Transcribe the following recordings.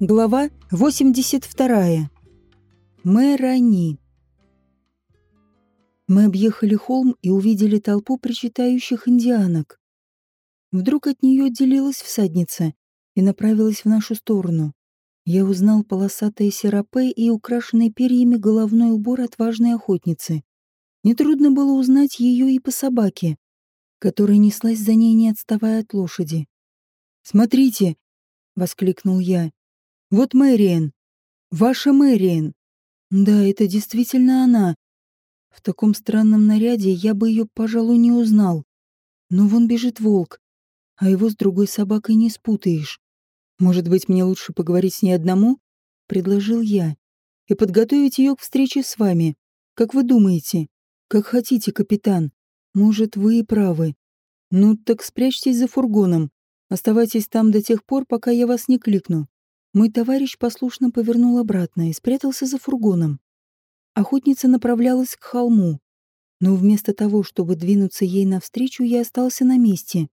Глава 82. Мэрани. Мы объехали холм и увидели толпу причитающих индианок. Вдруг от нее отделилась всадница и направилась в нашу сторону. Я узнал полосатое серапе и украшенный перьями головной убор отважной охотницы. Нетрудно было узнать ее и по собаке, которая неслась за ней, не отставая от лошади. «Смотрите!» — воскликнул я. Вот Мэриэн. Ваша Мэриэн. Да, это действительно она. В таком странном наряде я бы ее, пожалуй, не узнал. Но вон бежит волк, а его с другой собакой не спутаешь. Может быть, мне лучше поговорить с ней одному? Предложил я. И подготовить ее к встрече с вами. Как вы думаете? Как хотите, капитан. Может, вы и правы. Ну, так спрячьтесь за фургоном. Оставайтесь там до тех пор, пока я вас не кликну. Мой товарищ послушно повернул обратно и спрятался за фургоном. Охотница направлялась к холму, но вместо того, чтобы двинуться ей навстречу, я остался на месте.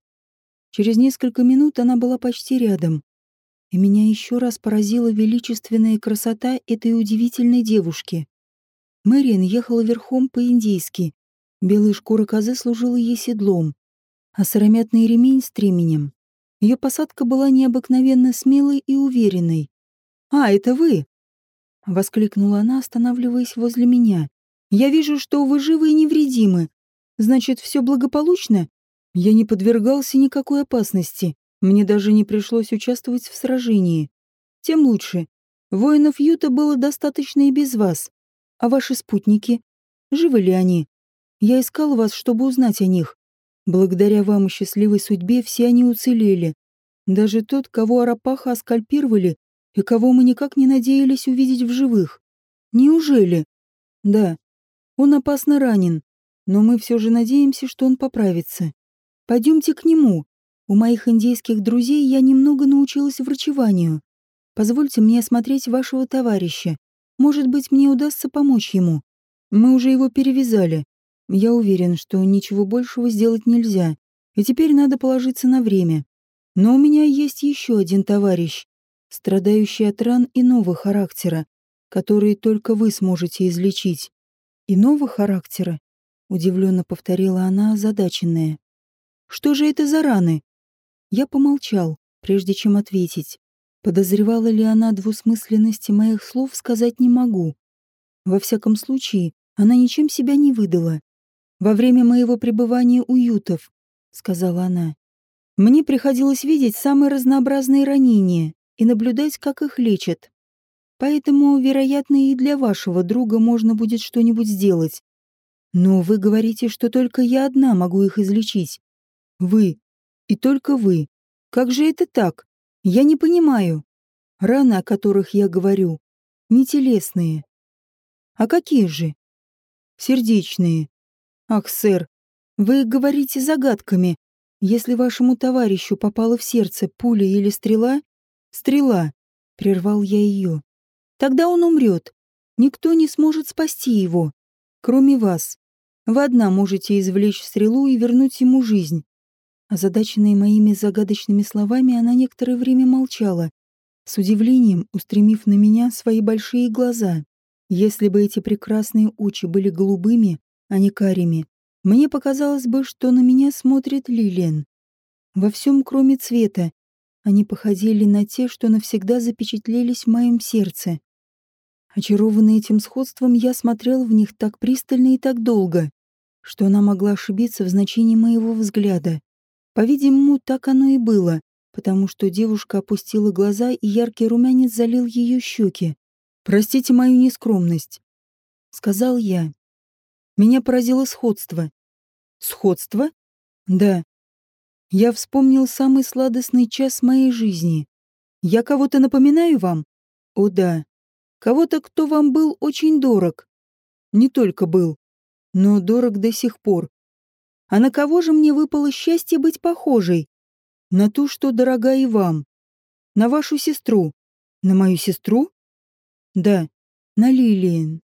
Через несколько минут она была почти рядом, и меня еще раз поразила величественная красота этой удивительной девушки. Мэриан ехала верхом по-индейски. Белая шкура козы служила ей седлом, а сыромятный ремень — стременем. Ее посадка была необыкновенно смелой и уверенной. «А, это вы!» — воскликнула она, останавливаясь возле меня. «Я вижу, что вы живы и невредимы. Значит, все благополучно?» Я не подвергался никакой опасности. Мне даже не пришлось участвовать в сражении. Тем лучше. Воинов Юта было достаточно и без вас. А ваши спутники? Живы ли они? Я искал вас, чтобы узнать о них. Благодаря вам и счастливой судьбе все они уцелели. Даже тот, кого Арапаха оскальпировали и кого мы никак не надеялись увидеть в живых. Неужели? Да. Он опасно ранен, но мы все же надеемся, что он поправится. Пойдемте к нему. У моих индейских друзей я немного научилась врачеванию. Позвольте мне осмотреть вашего товарища. Может быть, мне удастся помочь ему. Мы уже его перевязали. Я уверен, что ничего большего сделать нельзя, и теперь надо положиться на время. Но у меня есть еще один товарищ, страдающий от ран иного характера, которые только вы сможете излечить. Иного характера? Удивленно повторила она, озадаченная. Что же это за раны? Я помолчал, прежде чем ответить. Подозревала ли она двусмысленности моих слов, сказать не могу. Во всяком случае, она ничем себя не выдала во время моего пребывания у ютов», — сказала она. «Мне приходилось видеть самые разнообразные ранения и наблюдать, как их лечат. Поэтому, вероятно, и для вашего друга можно будет что-нибудь сделать. Но вы говорите, что только я одна могу их излечить. Вы. И только вы. Как же это так? Я не понимаю. Раны, о которых я говорю, не телесные. А какие же? Сердечные. Ах, сэр, вы говорите загадками. Если вашему товарищу попала в сердце пуля или стрела... Стрела, прервал я ее. Тогда он умрет. Никто не сможет спасти его, кроме вас. Вы одна можете извлечь стрелу и вернуть ему жизнь. Озадаченная моими загадочными словами, она некоторое время молчала, с удивлением устремив на меня свои большие глаза. Если бы эти прекрасные очи были голубыми, а не карими. Мне показалось бы, что на меня смотрит Лилиан. Во всем, кроме цвета, они походили на те, что навсегда запечатлелись в моем сердце. Очарованный этим сходством, я смотрел в них так пристально и так долго, что она могла ошибиться в значении моего взгляда. По-видимому, так оно и было, потому что девушка опустила глаза, и яркий румянец залил ее щеки. «Простите мою нескромность», — сказал я. Меня поразило сходство. Сходство? Да. Я вспомнил самый сладостный час моей жизни. Я кого-то напоминаю вам? О да. Кого-то, кто вам был очень дорог. Не только был, но дорог до сих пор. А на кого же мне выпало счастье быть похожей? На ту, что дорога и вам. На вашу сестру. На мою сестру? Да, на Лилиен.